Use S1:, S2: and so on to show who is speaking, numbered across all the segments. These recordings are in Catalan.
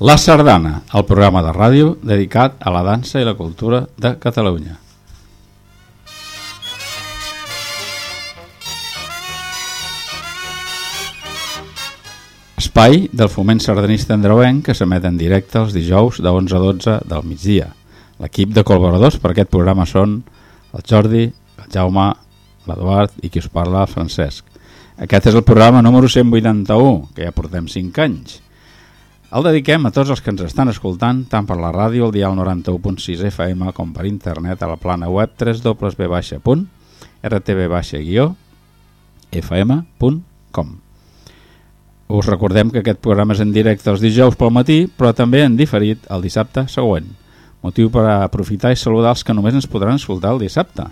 S1: La Sardana, el programa de ràdio dedicat a la dansa i la cultura de Catalunya. Espai del foment sardanista andreuenc que s'emet en directe els dijous de 11 a 12 del migdia. L'equip de col·laboradors per aquest programa són el Jordi, el Jaume, l'Eduard i qui us parla, Francesc. Aquest és el programa número 181, que ja portem 5 anys. El dediquem a tots els que ens estan escoltant, tant per la ràdio, el dial 91.6 FM, com per internet a la plana web www.rtb-fm.com. Us recordem que aquest programa és en directe els dijous pel matí, però també en diferit el dissabte següent. Motiu per aprofitar i saludar els que només ens podran escoltar el dissabte.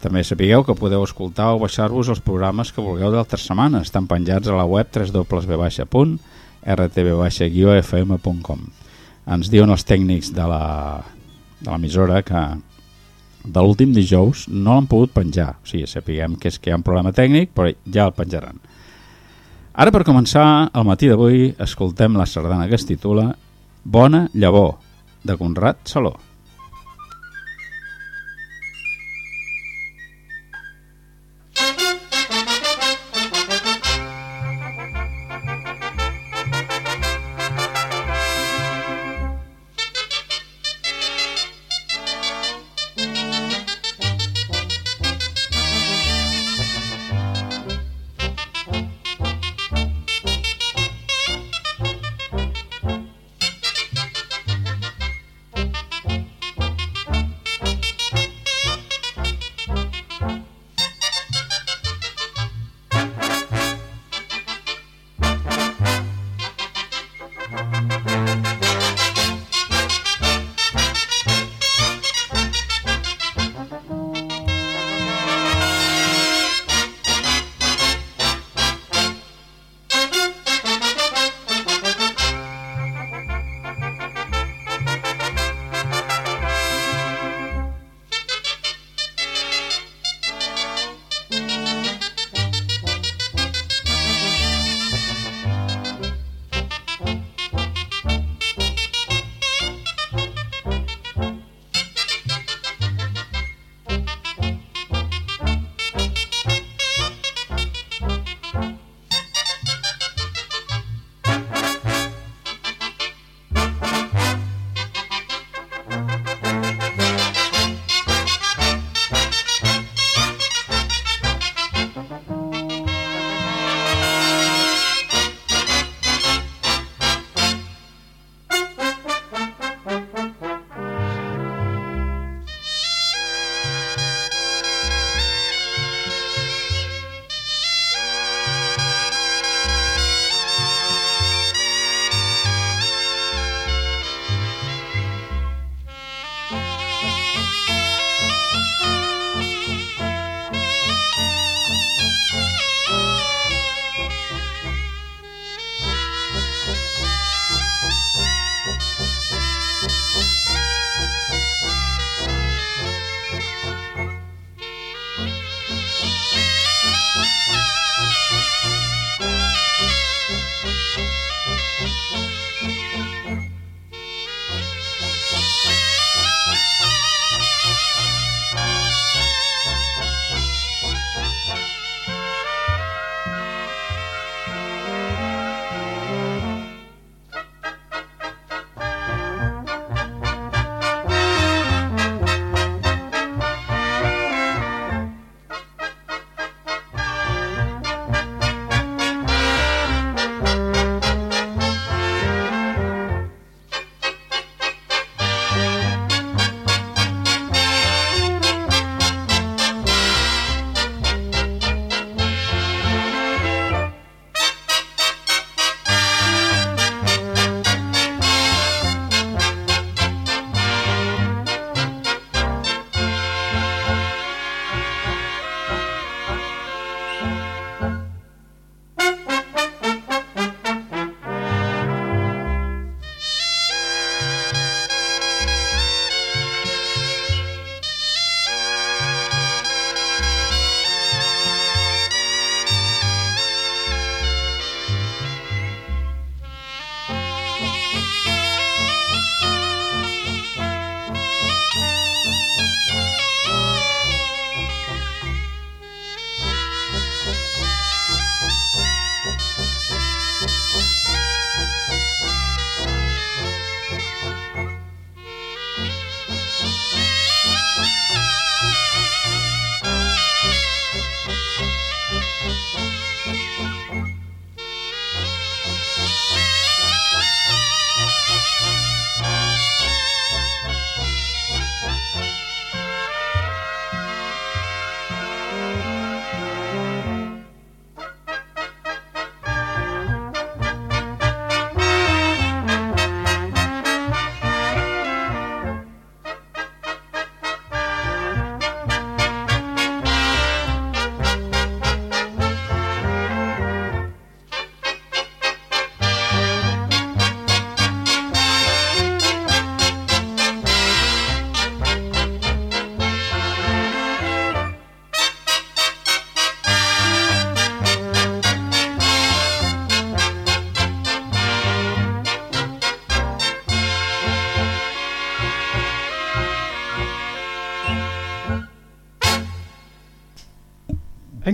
S1: També sapigueu que podeu escoltar o baixar-vos els programes que vulgueu d'altres setmanes. Estan penjats a la web www.rtb-fm.com Ens diuen els tècnics de l'emissora que de l'últim dijous no l'han pogut penjar. O sigui, sapiguem que és que hi ha un problema tècnic, però ja el penjaran. Ara, per començar, el matí d'avui escoltem la sardana que es titula Bona llavor, de Conrad Saló.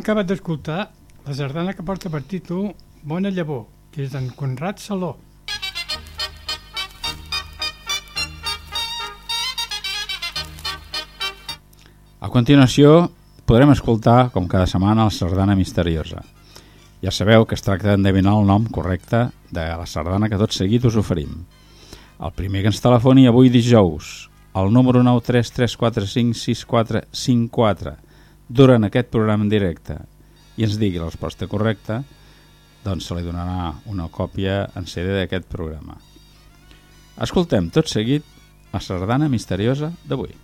S2: Acabat d'escoltar la sardana que porta per títol Bona llavor, que és d'en Conrad Saló.
S1: A continuació podrem escoltar, com cada setmana, la sardana misteriosa. Ja sabeu que es tracta d'endevinar el nom correcte de la sardana que tot seguit us oferim. El primer que ens telefoni avui dijous, al número 933456454, durant aquest programa en directe, i ens digui la resposta correcta, doncs se li donarà una còpia en CD d'aquest programa. Escoltem tot seguit la sardana misteriosa d'avui.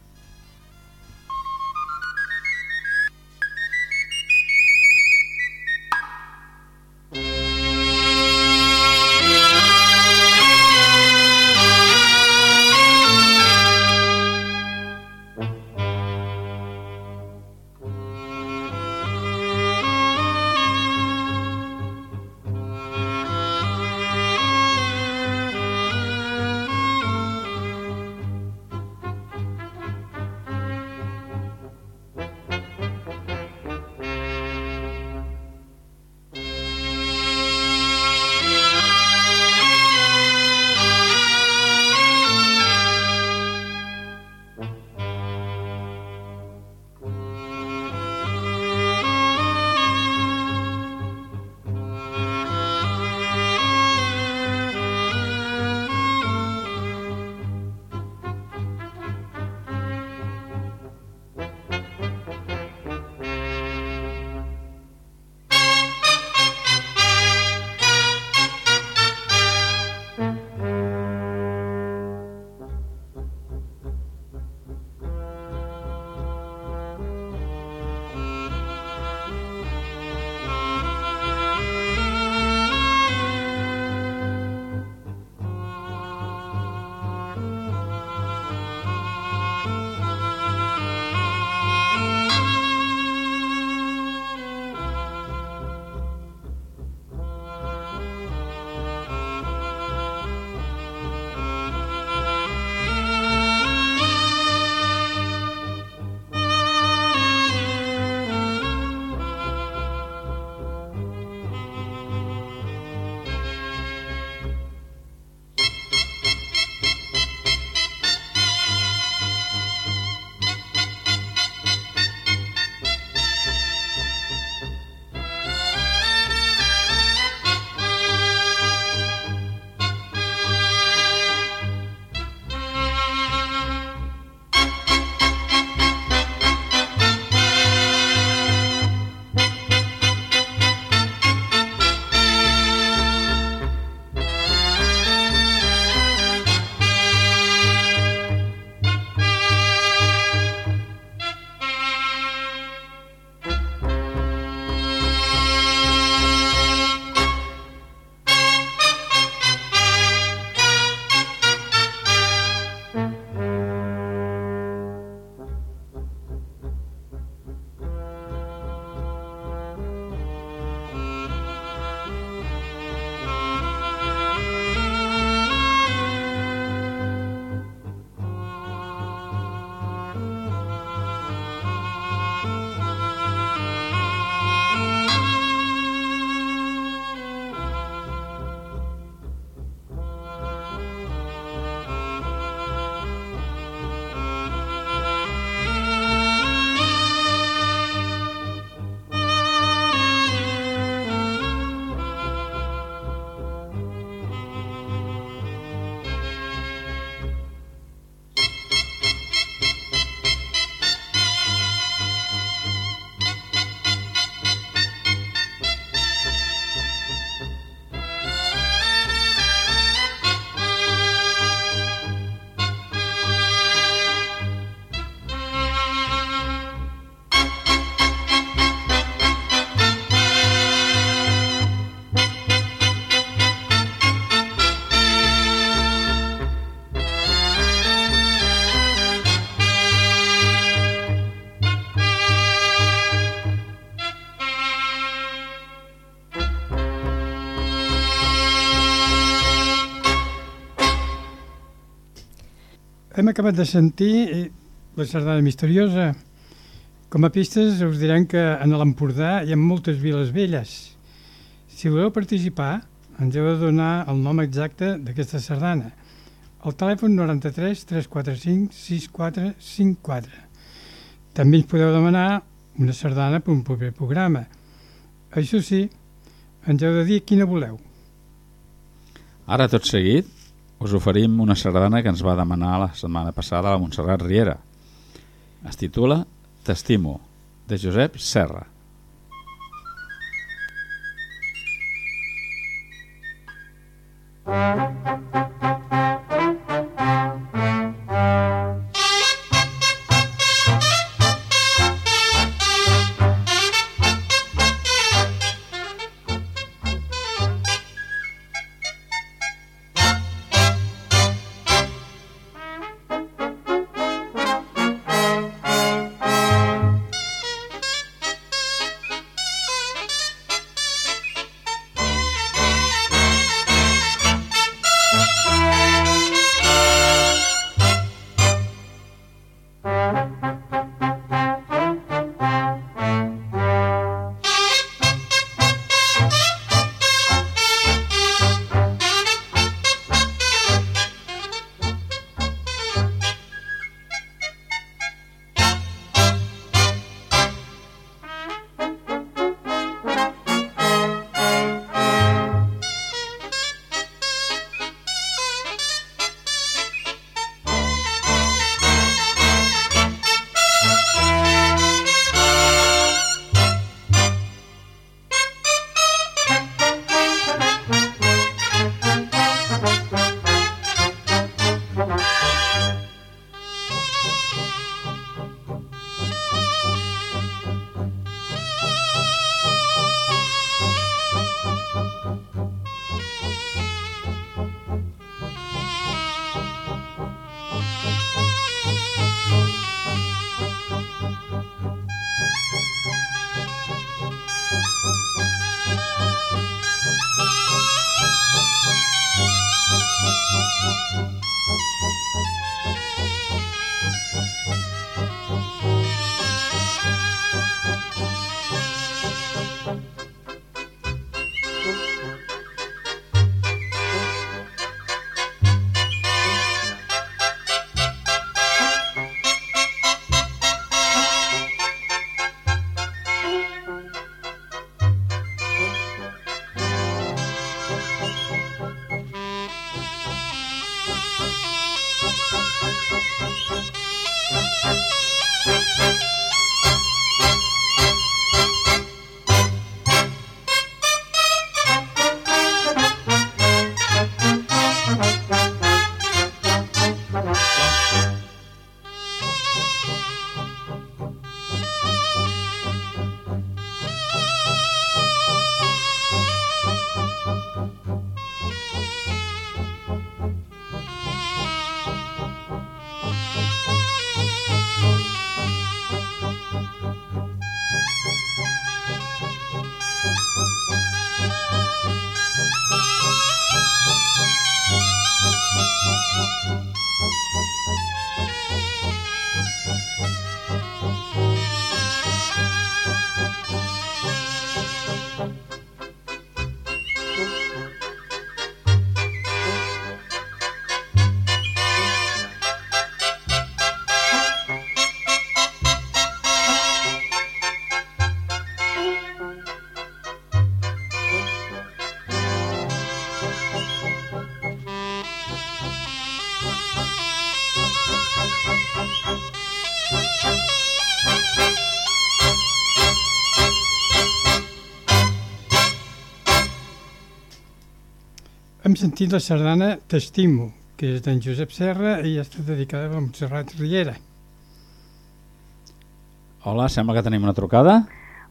S2: Hem acabat de sentir eh, la sardana misteriosa Com a pistes us direm que en l'Empordà hi ha moltes viles velles. Si voleu participar, ens heu de donar el nom exacte d'aquesta sardana. El telèfon 93 345 6454. També ens podeu demanar una sardana per un proper programa. Això sí, ens heu de dir quina voleu.
S1: Ara, tot seguit, us oferim una sardana que ens va demanar la setmana passada la Montserrat Riera. Es titula T'estimo, de Josep Serra.
S2: Hem sentit la sardana T'estimo, que és d'en Josep Serra i està dedicada a Montserrat Riera.
S1: Hola, sembla que tenim una trucada.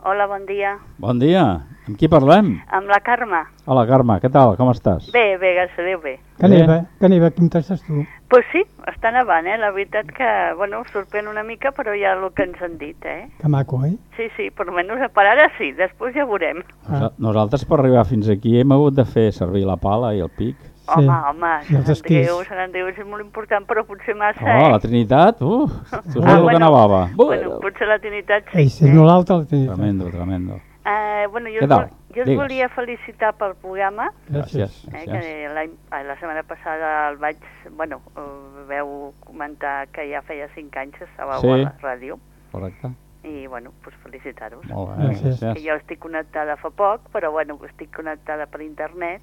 S3: Hola, bon dia.
S1: Bon dia. Amb qui parlem?
S3: Amb la Carme.
S1: Hola, Carme, què tal? Com estàs?
S3: Bé, bé, gràcies a Déu, bé.
S2: Que neva, que neva, com t'estàs tu?
S3: Pues sí, està nevant, eh? La veritat que, bueno, sorprèn una mica, però ja el que ens han dit, eh?
S2: Que maco, eh?
S3: Sí, sí, per almenys per ara sí, després ja veurem.
S1: Nosa- Nosaltres per arribar fins aquí hem hagut de fer servir la pala i el pic.
S3: Home, home,
S2: I els
S3: Sant Andreu. Sant Andreu és molt important, però potser massa,
S1: Oh, la
S3: eh?
S1: Trinitat, uh, tu saps
S3: Ah,
S1: el que
S3: bueno,
S1: nevava.
S3: Bueno, potser la Trinitat sí.
S2: Ei, si no l'altre el tenia.
S1: Tremendo, tremendo.
S3: Eh, bueno, jo, us, vol, jo us volia felicitar pel programa,
S1: Gràcies.
S3: eh,
S1: gràcies.
S3: que l'any- eh, la setmana passada el vaig, bueno, eh, veu comentar que ja feia 5 anys que estàveu
S1: Sí.
S3: a la ràdio,
S1: Correcte.
S3: i bueno, pues felicitar-vos.
S1: Molt bé,
S2: Gràcies.
S3: Que jo estic connectada fa poc, però bueno, estic connectada per internet,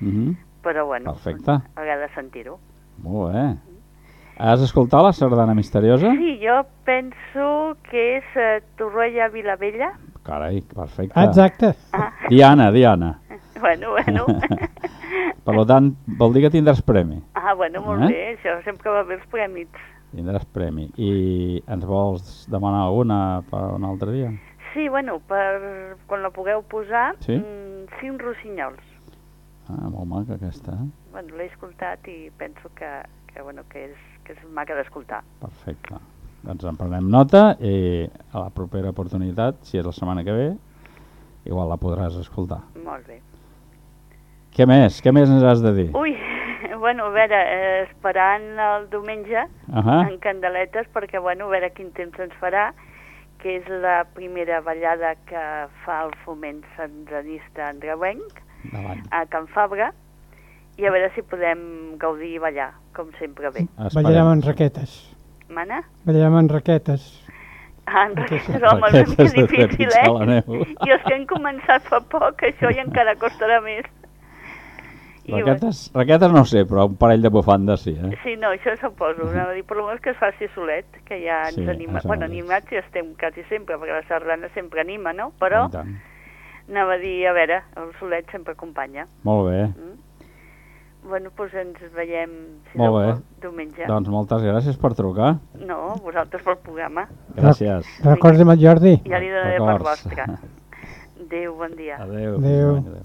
S1: Mhm.
S3: Però bueno,
S1: Perfecte.
S3: m'agrada sentir-ho.
S1: Molt bé. Has escoltat la sardana misteriosa?
S3: Sí, jo penso que és eh, Torroella Vilavella.
S1: Carai, perfecte.
S2: Ah, exacte.
S3: Ah,
S1: Diana, Diana.
S3: bueno, bueno.
S1: Per tant, vol dir que tindràs premi.
S3: ah, bueno, molt
S1: Eh?
S3: bé, això sempre va bé els prèmits.
S1: Tindràs premi. I ens vols demanar alguna per un altre dia?
S3: Sí, bueno, per quan la pugueu posar,
S1: Sí?
S3: mm, cinc rossinyols.
S1: Ah, molt maca aquesta, eh?
S3: Bueno, l'he escoltat i penso que, que, bueno, que, és, que és maca d'escoltar.
S1: Perfecte. Doncs en prenem nota i a la propera oportunitat, si és la setmana que ve, igual la podràs escoltar.
S3: Molt bé.
S1: Què més? Què més ens has de dir?
S3: Ui, bueno, a veure, eh, esperant el diumenge
S1: Ahà.
S3: en Candeletes, perquè, bueno, a veure quin temps ens farà, que és la primera ballada que fa el foment sandranista andreuenc
S1: Davant.
S3: a Can Fabra, i a veure si podem gaudir i ballar, com sempre bé.
S1: Esperem.
S2: Ballarem en raquetes.
S3: Mana?
S2: Ballarem en raquetes.
S3: Ah, en
S2: Raquetes.
S3: home, és una mica difícil, eh? I els que han començat fa poc, això ja encara costarà més. I,
S1: Raquetes, raquetes no sé, però un parell de bufandes sí, eh?
S3: Sí, no, això suposo. Anava a dir, per lo que es faci solet, que ja ens
S1: Sí,
S3: anima. Bueno,
S1: mateix.
S3: animats ja estem quasi sempre, perquè la sardana sempre anima, no? Però
S1: I tant.
S3: Anava a dir, a veure, el solet sempre acompanya.
S1: Molt bé.
S3: Mm? Bueno, doncs ens veiem, si
S1: Molt
S3: no
S1: bé.
S3: vol, diumenge.
S1: Doncs moltes gràcies per trucar.
S3: No, vosaltres pel programa.
S1: Gràcies.
S2: Recordem el Jordi.
S3: Ja li donaré per vostre. Adéu, bon dia.
S1: Adéu.
S2: Adéu.
S1: Adéu.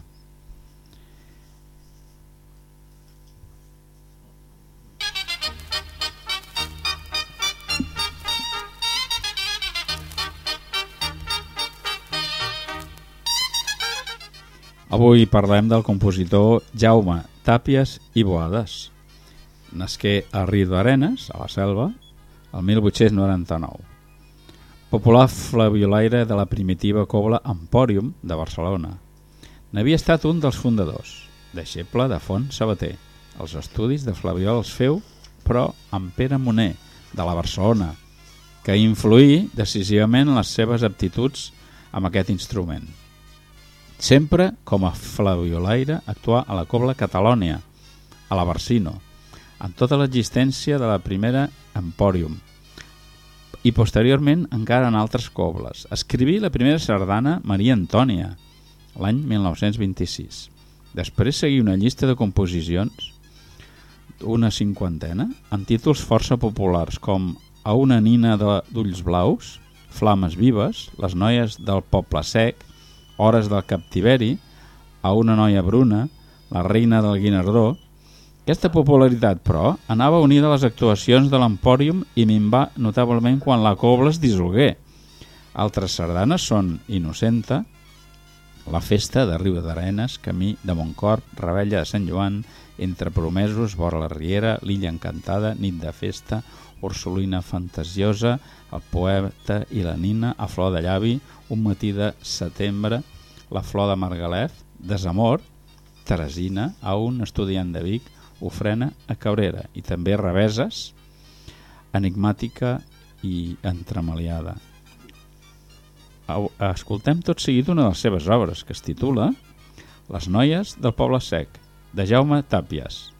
S1: Avui parlem del compositor Jaume Tàpies i Boades. Nasqué a Riu d'Arenes, a la Selva, el 1899. Popular flaviolaire de la primitiva cobla Empòrium de Barcelona. N'havia estat un dels fundadors, deixeble de Font Sabater. Els estudis de Flaviol els feu, però amb Pere Moner, de la Barcelona, que influí decisivament en les seves aptituds amb aquest instrument. Sempre com a flaviolaire actuà a la cobla Catalònia, a la Barsino, en tota l'existència de la primera Empòrium, i posteriorment encara en altres cobles. Escriví la primera sardana Maria Antònia, l'any 1926. Després seguí una llista de composicions, una cinquantena, amb títols força populars com A una nina d'ulls blaus, Flames vives, Les noies del poble sec, Hores del captiveri, A una noia bruna, La reina del Guinardó, aquesta popularitat, però, anava unida a les actuacions de l'Empòrium i minvà notablement quan la cobla es dissolgué. Altres sardanes són Innocenta, La festa de Riu d'Arenes, Camí de Montcorp, Rebella de Sant Joan, Entre promesos, Vora la Riera, L'illa encantada, Nit de festa, Ursulina fantasiosa, El poeta i la nina, A flor de llavi, Un matí de setembre, La flor de Margalef, Desamor, Teresina, a un estudiant de Vic, Ofrena a Cabrera i també Reveses, enigmàtica i entremaliada. Escoltem tot seguit una de les seves obres, que es titula Les noies del poble sec, de Jaume Tàpies.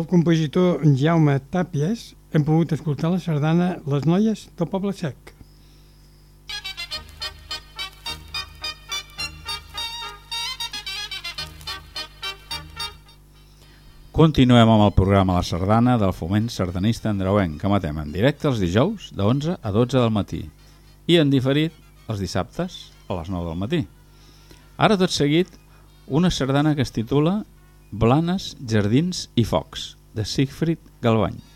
S2: Del compositor Jaume Tàpies hem pogut escoltar la sardana Les noies del Poble Sec.
S1: Continuem amb el programa La Sardana del Foment Sardanista Andreuenc, que matem en directe els dijous de 11 a 12 del matí i en diferit els dissabtes a les 9 del matí. Ara tot seguit, una sardana que es titula Blanes, Jardins i Focs, de Siegfried Galbany.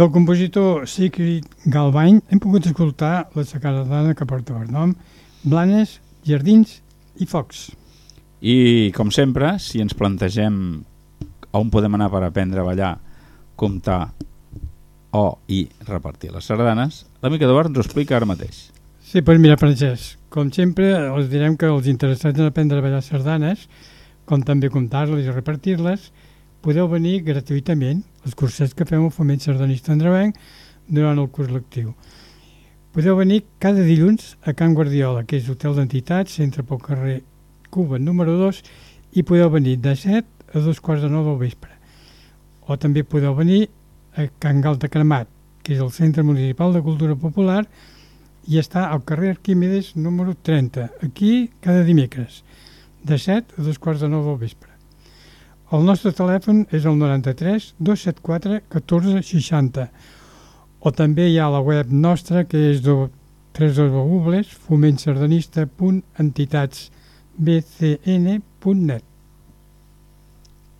S2: Del compositor Sigrid Galvany hem pogut escoltar la sacardana que porta per nom Blanes, Jardins i Focs.
S1: I, com sempre, si ens plantegem on podem anar per aprendre a ballar, comptar o i repartir les sardanes, l'amic Eduard ens ho explica ara mateix.
S2: Sí, pues mira, Francesc, com sempre, els direm que els interessats en aprendre a ballar sardanes, com també comptar-les i repartir-les, podeu venir gratuïtament als cursets que fem al Foment Sardanista Andrevenc durant el curs lectiu. Podeu venir cada dilluns a Can Guardiola, que és hotel d'entitats, centre pel carrer Cuba número 2, i podeu venir de 7 a dos quarts de nou del vespre. O també podeu venir a Can Gal de Cremat, que és el Centre Municipal de Cultura Popular, i està al carrer Arquímedes número 30, aquí cada dimecres, de 7 a dos quarts de nou del vespre. El nostre telèfon és el 93 274 14 60 o també hi ha la web nostra que és www.fomentsardanista.entitats.bcn.net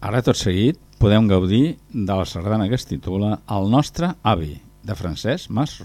S1: Ara tot seguit podem gaudir de la sardana que es titula El nostre avi, de Francesc Mas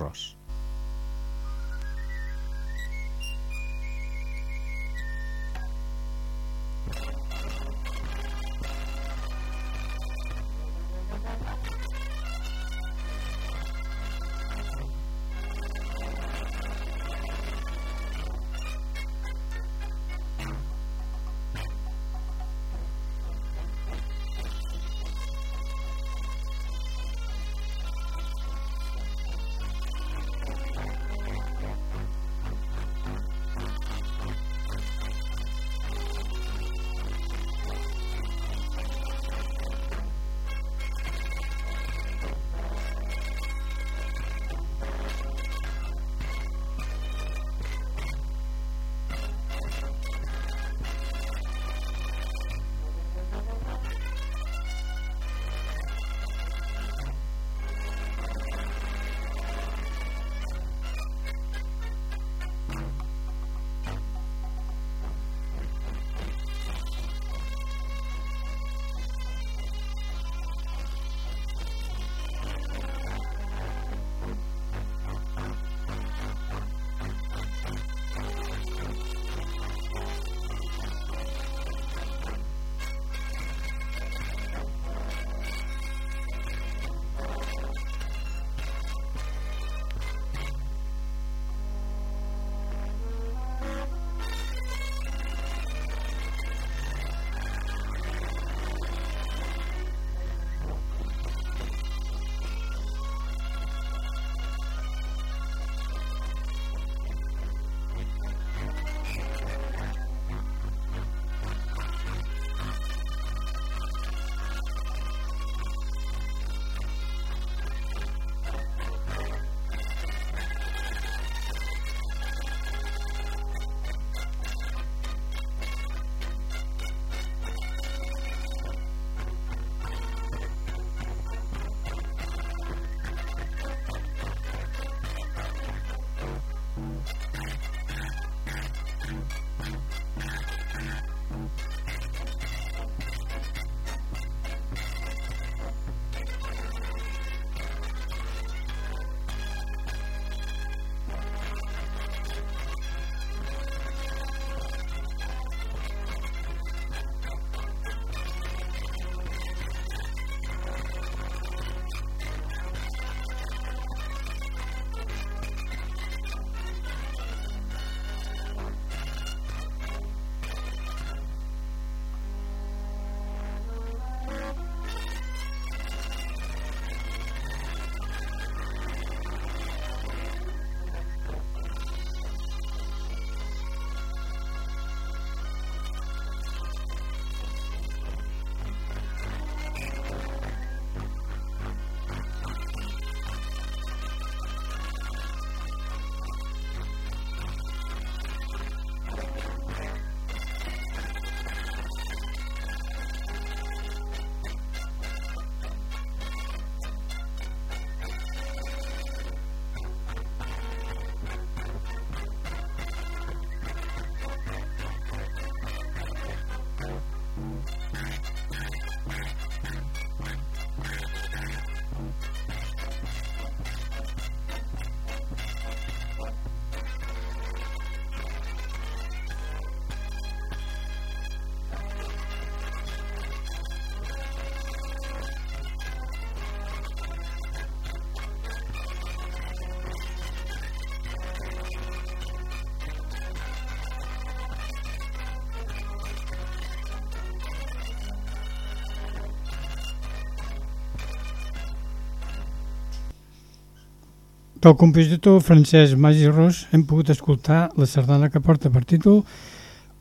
S2: Del compositor francès Magí Ros hem pogut escoltar la sardana que porta per títol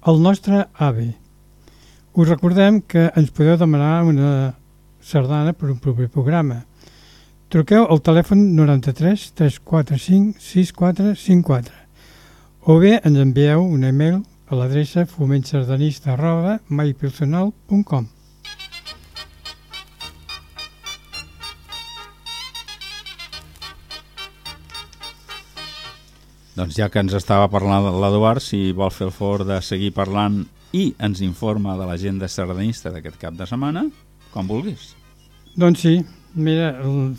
S2: El nostre ave. Us recordem que ens podeu demanar una sardana per un proper programa. Truqueu al telèfon 93 345 6454 o bé ens envieu un e-mail a l'adreça fomentsardanista arroba maipersonal.com
S1: Doncs ja que ens estava parlant l'Eduard, si vol fer el favor de seguir parlant i ens informa de l'agenda sardanista d'aquest cap de setmana, quan vulguis.
S2: Doncs sí, mira, el,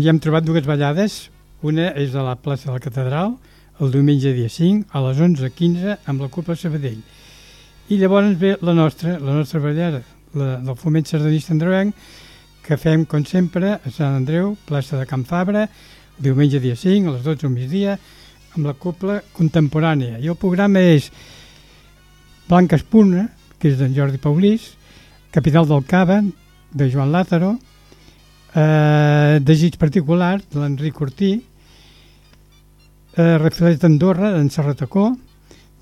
S2: ja hem trobat dues ballades. Una és a la plaça de la Catedral, el diumenge dia 5, a les 11.15, amb la Copa Sabadell. I llavors ve la nostra, la nostra ballada, la del foment sardanista andreuenc, que fem, com sempre, a Sant Andreu, plaça de Can Fabra, diumenge dia 5, a les 12 del migdia, amb la copla contemporània. I el programa és Blanca Espuna, que és d'en Jordi Paulís, Capital del Cava, de Joan Lázaro, eh, Desig particular, de l'Enric Ortí, eh, Reflex d'Andorra, d'en Serratacó.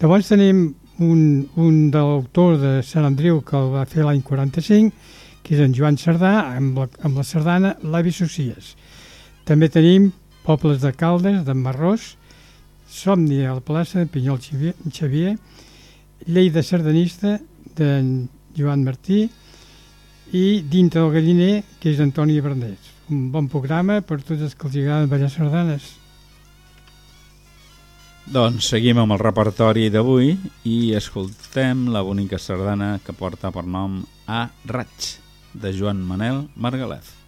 S2: Llavors tenim un, un de l'autor de Sant Andreu que el va fer l'any 45, que és en Joan Cerdà, amb la, amb la sardana L'avi Socies. També tenim Pobles de Caldes, d'en Marrós, Somni a la plaça de Pinyol Xavier, Xavier Llei de sardanista d'en Joan Martí i Dintre del galliner, que és d'Antoni Bernès. Un bon programa per tots els que els agraden ballar sardanes.
S1: Doncs seguim amb el repertori d'avui i escoltem la bonica sardana que porta per nom A Raig, de Joan Manel Margalef.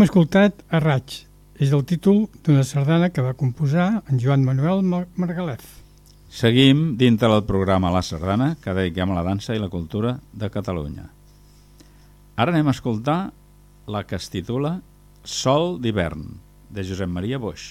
S2: Hem escoltat a Raig. És el títol d'una sardana que va composar en Joan Manuel Margalef.
S1: Seguim dintre del programa La Sardana, que dediquem a la dansa i la cultura de Catalunya. Ara anem a escoltar la que es titula Sol d'hivern, de Josep Maria Boix.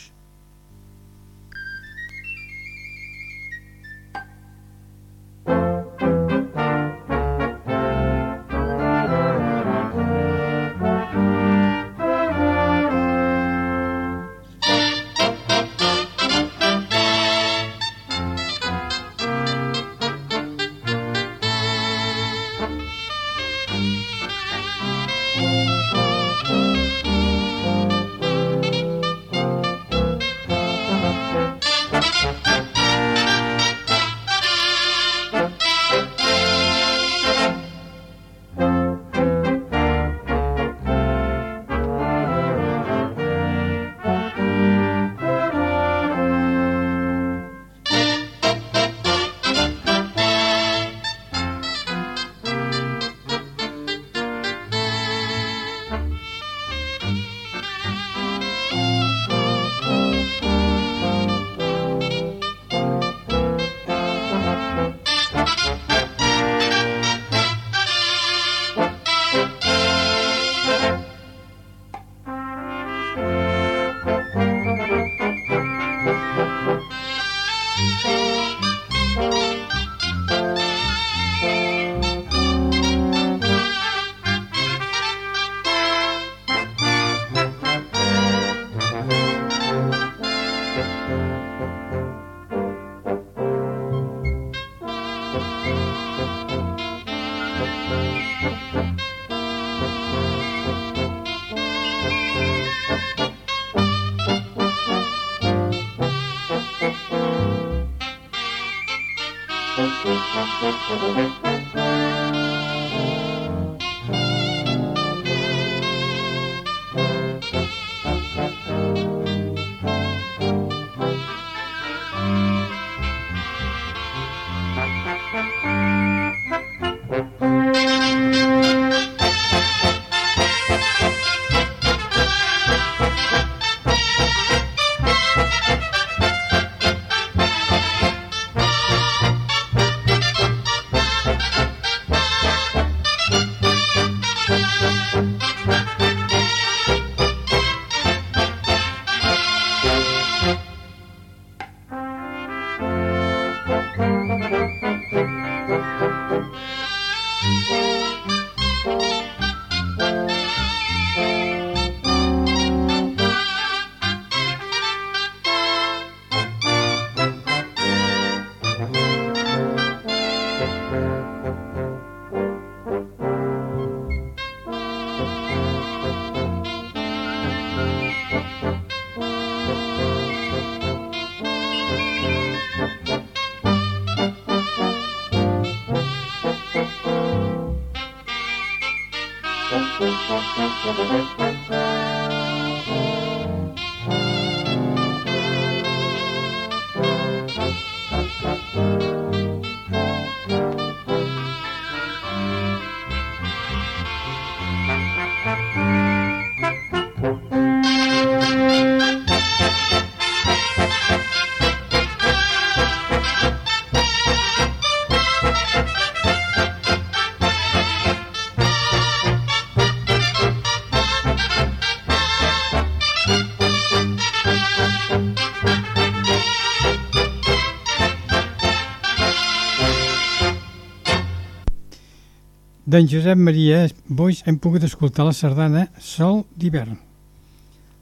S1: D'en Josep Maria Boix hem pogut escoltar la sardana Sol d'hivern.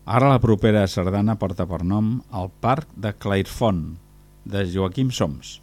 S1: Ara la propera sardana porta per nom el Parc de Clairfont, de Joaquim Soms.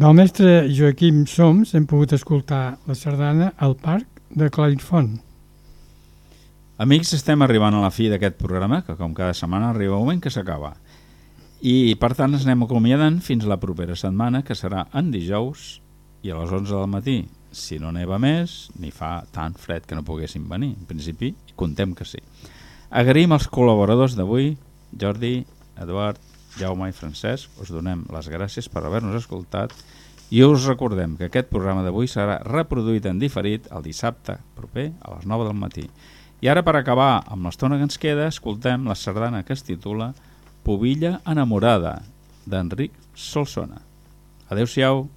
S2: Del mestre Joaquim Soms hem pogut escoltar la sardana al Parc de Clairfont.
S1: Amics, estem arribant a la fi d'aquest programa, que com cada setmana arriba un moment que s'acaba. I per tant ens anem acomiadant fins la propera setmana, que serà en dijous i a les 11 del matí. Si no neva més, ni fa tan fred que no poguessin venir. En principi, contem que sí. Agraïm els col·laboradors d'avui, Jordi, Eduard, Jaume i Francesc. Us donem les gràcies per haver-nos escoltat i us recordem que aquest programa d'avui serà reproduït en diferit el dissabte proper a les 9 del matí. I ara, per acabar amb l'estona que ens queda, escoltem la sardana que es titula Pobilla enamorada, d'Enric Solsona. Adéu-siau.